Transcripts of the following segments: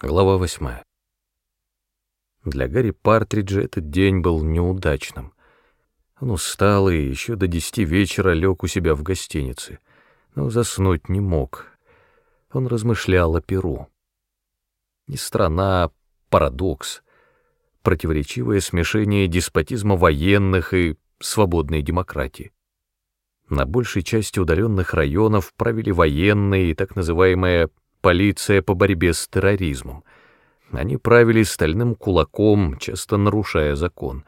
Глава восьмая. Для Гарри Партриджа этот день был неудачным. Он устал и еще до десяти вечера лег у себя в гостинице, но заснуть не мог. Он размышлял о Перу. Не страна, а парадокс, противоречивое смешение деспотизма военных и свободной демократии. На большей части удаленных районов правили военные и так называемая полиция по борьбе с терроризмом. Они правили стальным кулаком, часто нарушая закон.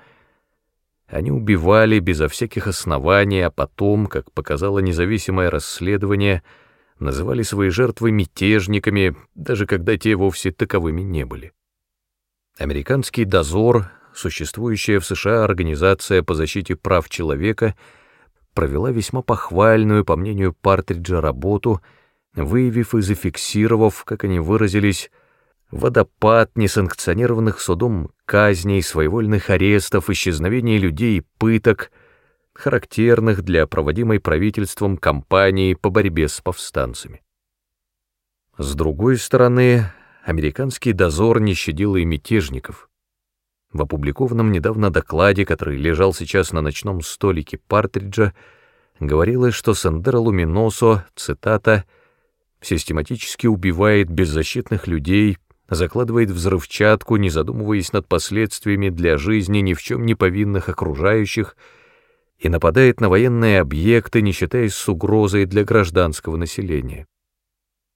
Они убивали безо всяких оснований, а потом, как показало независимое расследование, называли свои жертвы мятежниками, даже когда те вовсе таковыми не были. Американский дозор, существующая в США Организация по защите прав человека, провела весьма похвальную, по мнению Партриджа, работу — выявив и зафиксировав, как они выразились, водопад несанкционированных судом казней, своевольных арестов, исчезновений людей и пыток, характерных для проводимой правительством кампании по борьбе с повстанцами. С другой стороны, американский дозор не щадил и мятежников. В опубликованном недавно докладе, который лежал сейчас на ночном столике Партриджа, говорилось, что Сандера Луминосо, цитата, — систематически убивает беззащитных людей, закладывает взрывчатку, не задумываясь над последствиями для жизни ни в чем не повинных окружающих, и нападает на военные объекты, не считаясь с угрозой для гражданского населения.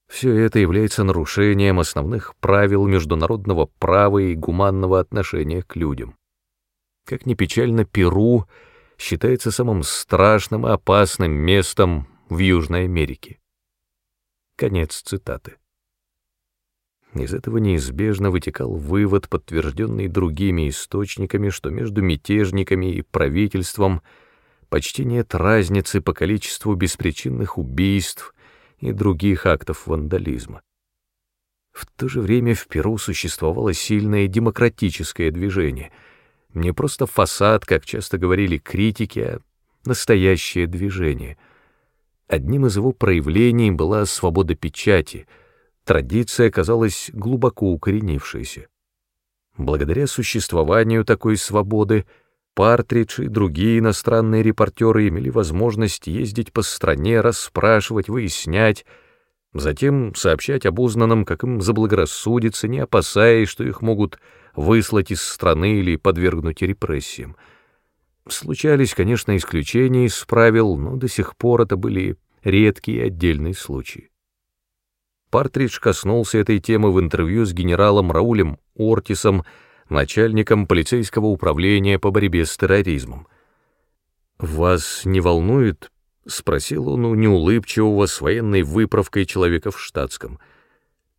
Все это является нарушением основных правил международного права и гуманного отношения к людям. Как ни печально, Перу считается самым страшным и опасным местом в Южной Америке. Конец цитаты. Из этого неизбежно вытекал вывод, подтвержденный другими источниками, что между мятежниками и правительством почти нет разницы по количеству беспричинных убийств и других актов вандализма. В то же время в Перу существовало сильное демократическое движение, не просто фасад, как часто говорили критики, а настоящее движение — Одним из его проявлений была свобода печати, традиция оказалась глубоко укоренившейся. Благодаря существованию такой свободы Партридж и другие иностранные репортеры имели возможность ездить по стране, расспрашивать, выяснять, затем сообщать об узнанном, как им заблагорассудится, не опасаясь, что их могут выслать из страны или подвергнуть репрессиям. Случались, конечно, исключения из правил, но до сих пор это были редкие отдельные случаи. Партридж коснулся этой темы в интервью с генералом Раулем Ортисом, начальником полицейского управления по борьбе с терроризмом. «Вас не волнует?» — спросил он у неулыбчивого с военной выправкой человека в штатском.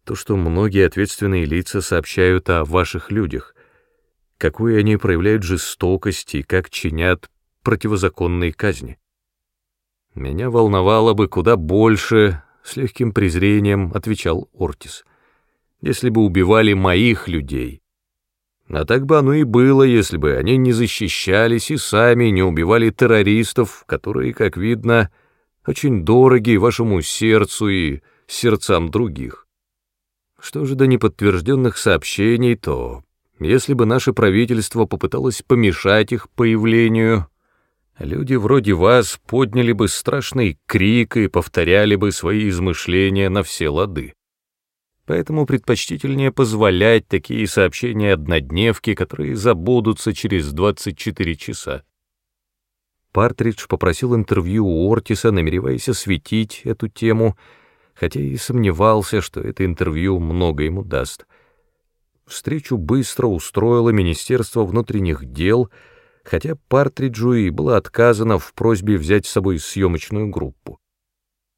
«То, что многие ответственные лица сообщают о ваших людях какую они проявляют жестокость и как чинят противозаконные казни. Меня волновало бы куда больше, с легким презрением отвечал Ортис, если бы убивали моих людей. А так бы оно и было, если бы они не защищались и сами не убивали террористов, которые, как видно, очень дороги вашему сердцу и сердцам других. Что же до неподтвержденных сообщений, то если бы наше правительство попыталось помешать их появлению, люди вроде вас подняли бы страшный крик и повторяли бы свои измышления на все лады. Поэтому предпочтительнее позволять такие сообщения однодневки, которые забудутся через 24 часа. Партридж попросил интервью у Ортиса, намереваясь осветить эту тему, хотя и сомневался, что это интервью много ему даст — Встречу быстро устроило Министерство внутренних дел, хотя Партриджу и было отказано в просьбе взять с собой съемочную группу.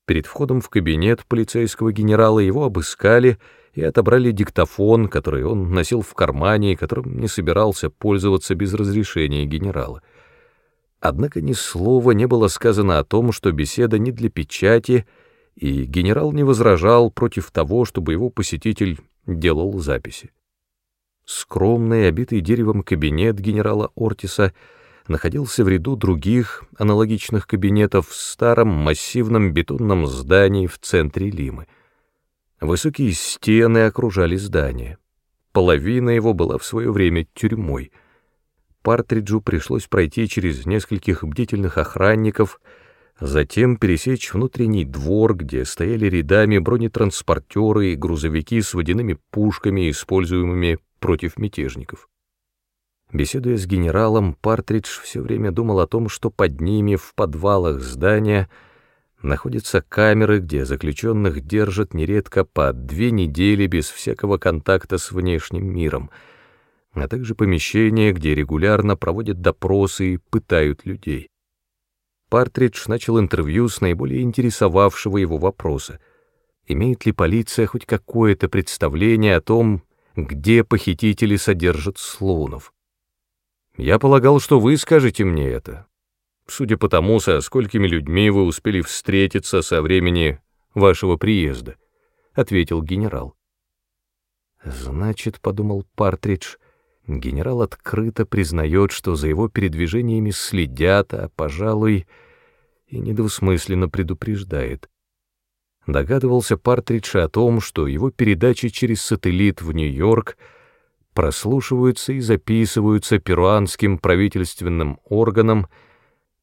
Перед входом в кабинет полицейского генерала его обыскали и отобрали диктофон, который он носил в кармане и которым не собирался пользоваться без разрешения генерала. Однако ни слова не было сказано о том, что беседа не для печати, и генерал не возражал против того, чтобы его посетитель делал записи. Скромный, обитый деревом кабинет генерала Ортиса находился в ряду других аналогичных кабинетов в старом массивном бетонном здании в центре Лимы. Высокие стены окружали здание. Половина его была в свое время тюрьмой. Партриджу пришлось пройти через нескольких бдительных охранников, затем пересечь внутренний двор, где стояли рядами бронетранспортеры и грузовики с водяными пушками, используемыми против мятежников. Беседуя с генералом, Партридж все время думал о том, что под ними в подвалах здания находятся камеры, где заключенных держат нередко по две недели без всякого контакта с внешним миром, а также помещения, где регулярно проводят допросы и пытают людей. Партридж начал интервью с наиболее интересовавшего его вопроса. Имеет ли полиция хоть какое-то представление о том, где похитители содержат слонов? Я полагал, что вы скажете мне это. Судя по тому, со сколькими людьми вы успели встретиться со времени вашего приезда, — ответил генерал. Значит, — подумал Партридж, — генерал открыто признает, что за его передвижениями следят, а, пожалуй, и недвусмысленно предупреждает. Догадывался Партридж о том, что его передачи через сателлит в Нью-Йорк — прослушиваются и записываются перуанским правительственным органам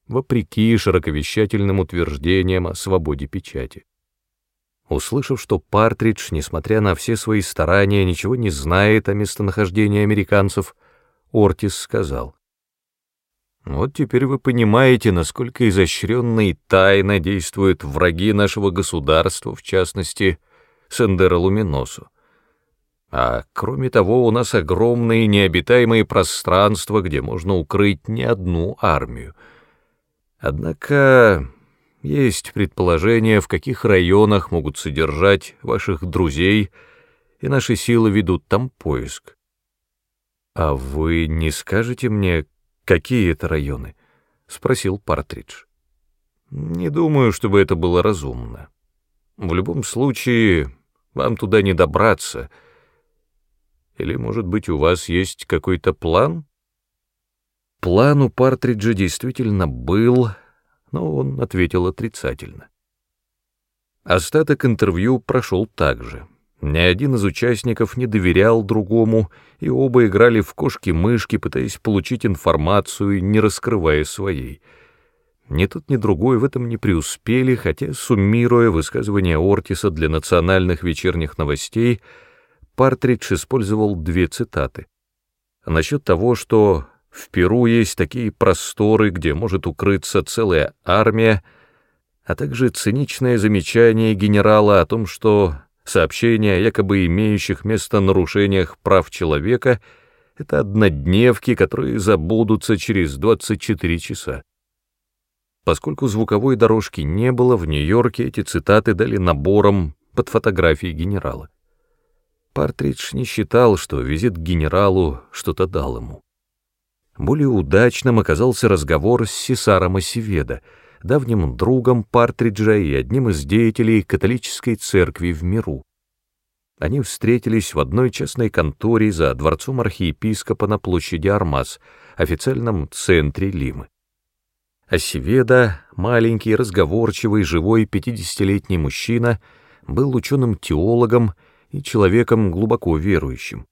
вопреки широковещательным утверждениям о свободе печати. Услышав, что Партридж, несмотря на все свои старания, ничего не знает о местонахождении американцев, Ортис сказал, «Вот теперь вы понимаете, насколько изощренно и тайно действуют враги нашего государства, в частности, Сендера Луминосу. А кроме того, у нас огромные необитаемые пространства, где можно укрыть не одну армию. Однако есть предположение, в каких районах могут содержать ваших друзей, и наши силы ведут там поиск. А вы не скажете мне, какие это районы? — спросил Партридж. Не думаю, чтобы это было разумно. В любом случае, вам туда не добраться — или, может быть, у вас есть какой-то план? План у Партриджа действительно был, но он ответил отрицательно. Остаток интервью прошел так же. Ни один из участников не доверял другому, и оба играли в кошки-мышки, пытаясь получить информацию, не раскрывая своей. Ни тот, ни другой в этом не преуспели, хотя, суммируя высказывания Ортиса для национальных вечерних новостей, Партридж использовал две цитаты. Насчет того, что в Перу есть такие просторы, где может укрыться целая армия, а также циничное замечание генерала о том, что сообщения о якобы имеющих место нарушениях прав человека — это однодневки, которые забудутся через 24 часа. Поскольку звуковой дорожки не было, в Нью-Йорке эти цитаты дали набором под фотографией генерала. Партридж не считал, что визит к генералу что-то дал ему. Более удачным оказался разговор с Сесаром Осиведа, давним другом Партриджа и одним из деятелей католической церкви в миру. Они встретились в одной частной конторе за дворцом архиепископа на площади Армаз, официальном центре Лимы. Осиведа, маленький, разговорчивый, живой пятидесятилетний мужчина, был ученым-теологом и человеком глубоко верующим.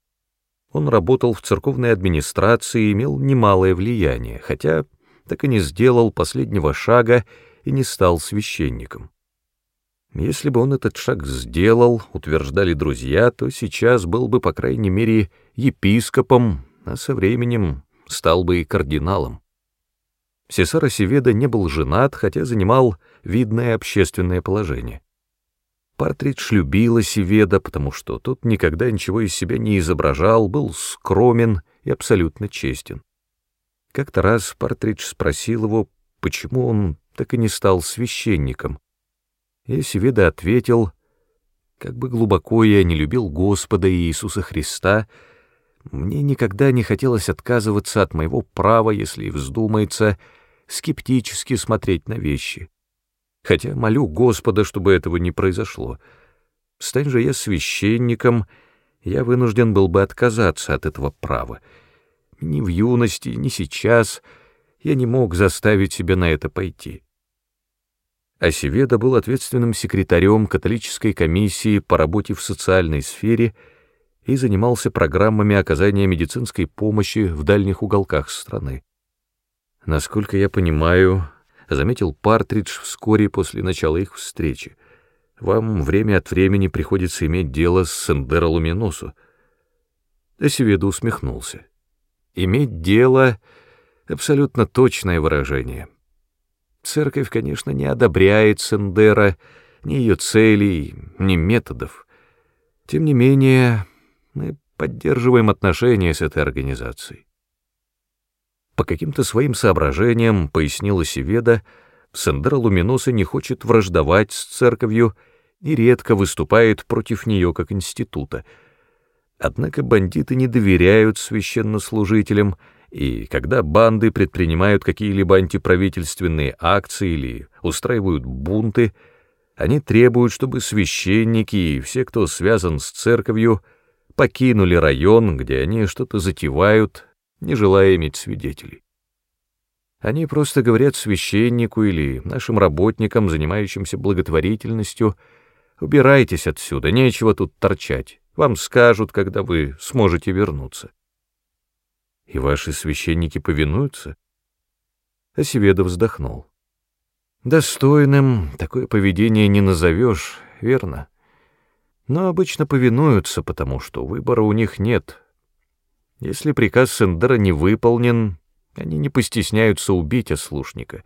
Он работал в церковной администрации и имел немалое влияние, хотя так и не сделал последнего шага и не стал священником. Если бы он этот шаг сделал, утверждали друзья, то сейчас был бы, по крайней мере, епископом, а со временем стал бы и кардиналом. Сесара Севеда не был женат, хотя занимал видное общественное положение. Партридж любила Севеда, потому что тот никогда ничего из себя не изображал, был скромен и абсолютно честен. Как-то раз Партридж спросил его, почему он так и не стал священником. И Севеда ответил, как бы глубоко я не любил Господа Иисуса Христа, мне никогда не хотелось отказываться от моего права, если вздумается, скептически смотреть на вещи хотя молю Господа, чтобы этого не произошло. Стань же я священником, я вынужден был бы отказаться от этого права. Ни в юности, ни сейчас я не мог заставить себя на это пойти. Осеведа был ответственным секретарем католической комиссии по работе в социальной сфере и занимался программами оказания медицинской помощи в дальних уголках страны. Насколько я понимаю, заметил Партридж вскоре после начала их встречи, вам время от времени приходится иметь дело с Сендеро Луминосу. Осеведа усмехнулся. Иметь дело — абсолютно точное выражение. Церковь, конечно, не одобряет Сендера, ни ее целей, ни методов. Тем не менее, мы поддерживаем отношения с этой организацией. По каким-то своим соображениям, пояснила Севеда, Сендера Луминоса не хочет враждовать с церковью и редко выступает против нее как института. Однако бандиты не доверяют священнослужителям, и когда банды предпринимают какие-либо антиправительственные акции или устраивают бунты, они требуют, чтобы священники и все, кто связан с церковью, покинули район, где они что-то затевают, не желая иметь свидетелей. Они просто говорят священнику или нашим работникам, занимающимся благотворительностью, «Убирайтесь отсюда, нечего тут торчать, вам скажут, когда вы сможете вернуться». И ваши священники повинуются? Осеведов вздохнул. Достойным такое поведение не назовешь, верно? Но обычно повинуются, потому что выбора у них нет. Если приказ Сендера не выполнен, они не постесняются убить ослушника.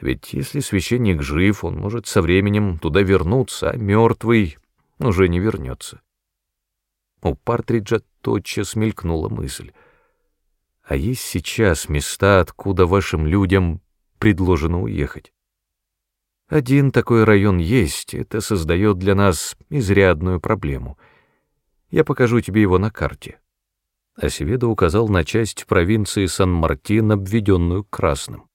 Ведь если священник жив, он может со временем туда вернуться, а мертвый уже не вернется. У Партриджа тотчас мелькнула мысль — а есть сейчас места, откуда вашим людям предложено уехать. Один такой район есть, это создает для нас изрядную проблему. Я покажу тебе его на карте. Осеведа указал на часть провинции Сан-Мартин, обведенную красным.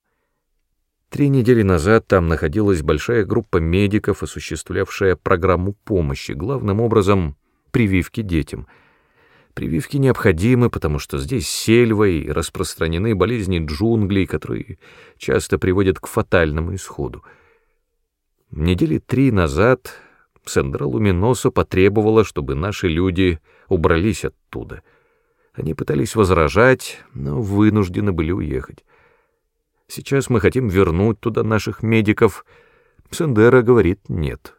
Три недели назад там находилась большая группа медиков, осуществлявшая программу помощи, главным образом прививки детям — Прививки необходимы, потому что здесь сельва и распространены болезни джунглей, которые часто приводят к фатальному исходу. Недели три назад Сандра Луминосо потребовала, чтобы наши люди убрались оттуда. Они пытались возражать, но вынуждены были уехать. Сейчас мы хотим вернуть туда наших медиков. Сендера говорит «нет».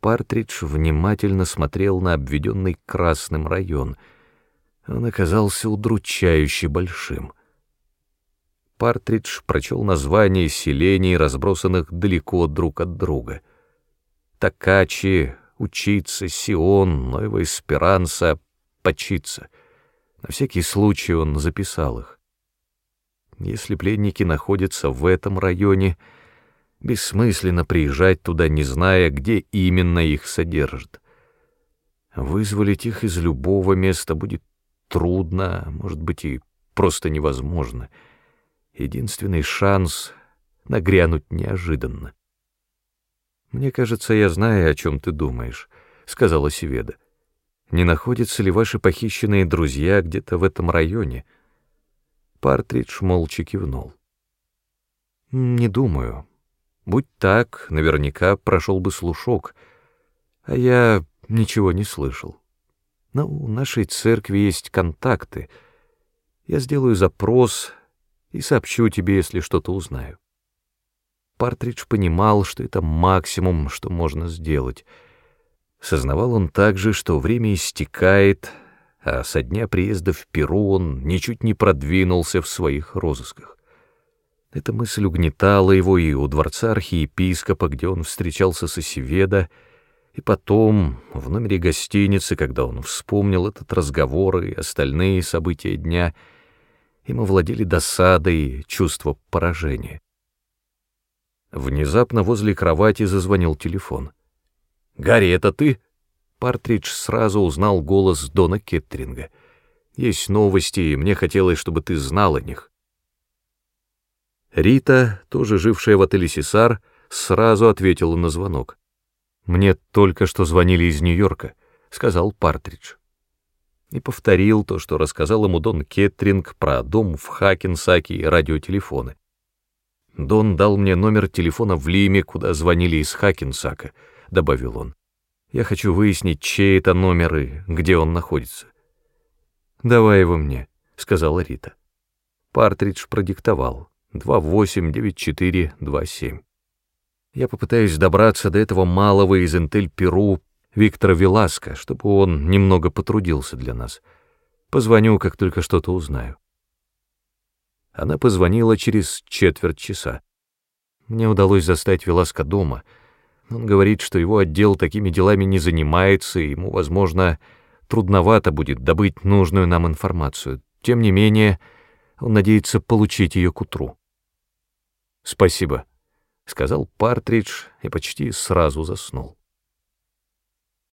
Партридж внимательно смотрел на обведенный красным район. Он оказался удручающе большим. Партридж прочел названия селений, разбросанных далеко друг от друга. Такачи, Учиться, Сион, Новая Эсперанса, Почиться. На всякий случай он записал их. Если пленники находятся в этом районе — Бессмысленно приезжать туда, не зная, где именно их содержат. Вызволить их из любого места будет трудно, может быть, и просто невозможно. Единственный шанс — нагрянуть неожиданно. «Мне кажется, я знаю, о чем ты думаешь», — сказала Севеда. «Не находятся ли ваши похищенные друзья где-то в этом районе?» Партридж молча кивнул. «Не думаю. Будь так, наверняка прошел бы слушок, а я ничего не слышал. Но у нашей церкви есть контакты. Я сделаю запрос и сообщу тебе, если что-то узнаю. Партридж понимал, что это максимум, что можно сделать. Сознавал он также, что время истекает, а со дня приезда в Перу он ничуть не продвинулся в своих розысках. Эта мысль угнетала его и у дворца архиепископа, где он встречался с Осеведа, и потом, в номере гостиницы, когда он вспомнил этот разговор и остальные события дня, ему владели досада и чувство поражения. Внезапно возле кровати зазвонил телефон. «Гарри, это ты?» Партридж сразу узнал голос Дона Кеттринга. «Есть новости, и мне хотелось, чтобы ты знал о них». Рита, тоже жившая в отеле «Сесар», сразу ответила на звонок. «Мне только что звонили из Нью-Йорка», — сказал Партридж. И повторил то, что рассказал ему Дон Кеттринг про дом в Хакенсаке и радиотелефоны. Дон дал мне номер телефона в Лиме, куда звонили из Хакенсака, — добавил он. Я хочу выяснить, чей это номер и где он находится. «Давай его мне», — сказала Рита. Партридж продиктовал. 289427. Я попытаюсь добраться до этого малого из Интель-Перу Виктора Веласка, чтобы он немного потрудился для нас. Позвоню, как только что-то узнаю. Она позвонила через четверть часа. Мне удалось застать Веласка дома. Он говорит, что его отдел такими делами не занимается, и ему, возможно, трудновато будет добыть нужную нам информацию. Тем не менее, он надеется получить ее к утру. «Спасибо», — сказал Партридж и почти сразу заснул.